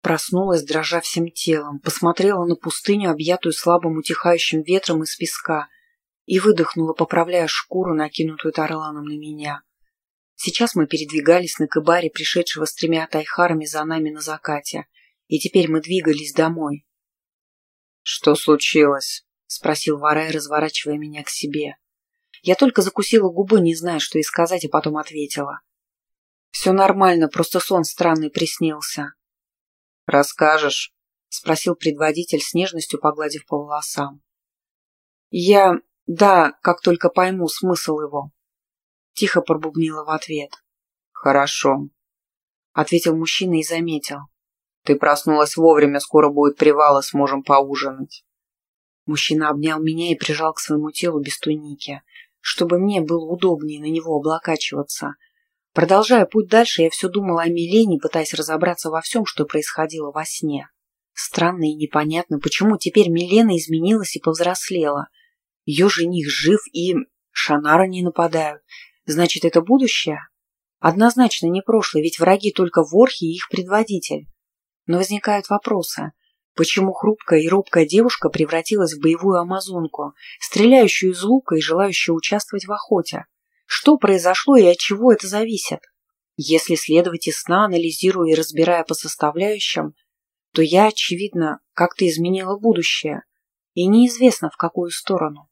Проснулась, дрожа всем телом, посмотрела на пустыню, объятую слабым утихающим ветром из песка, и выдохнула, поправляя шкуру, накинутую Тарланом на меня. Сейчас мы передвигались на кыбаре, пришедшего с тремя тайхарами за нами на закате, и теперь мы двигались домой. «Что случилось?» — спросил Варай, разворачивая меня к себе. Я только закусила губы, не зная, что и сказать, а потом ответила. «Все нормально, просто сон странный приснился». «Расскажешь?» — спросил предводитель с нежностью, погладив по волосам. «Я... да, как только пойму смысл его». Тихо пробубнила в ответ. «Хорошо», — ответил мужчина и заметил. «Ты проснулась вовремя, скоро будет привал, и сможем поужинать». Мужчина обнял меня и прижал к своему телу без туники, чтобы мне было удобнее на него облокачиваться — Продолжая путь дальше, я все думала о Милене, пытаясь разобраться во всем, что происходило во сне. Странно и непонятно, почему теперь Милена изменилась и повзрослела. Ее жених жив и... Шанара не нападают. Значит, это будущее? Однозначно не прошлое, ведь враги только ворхи и их предводитель. Но возникают вопросы. Почему хрупкая и робкая девушка превратилась в боевую амазонку, стреляющую из лука и желающую участвовать в охоте? Что произошло и от чего это зависит? Если следовать из сна, анализируя и разбирая по составляющим, то я, очевидно, как-то изменила будущее, и неизвестно в какую сторону.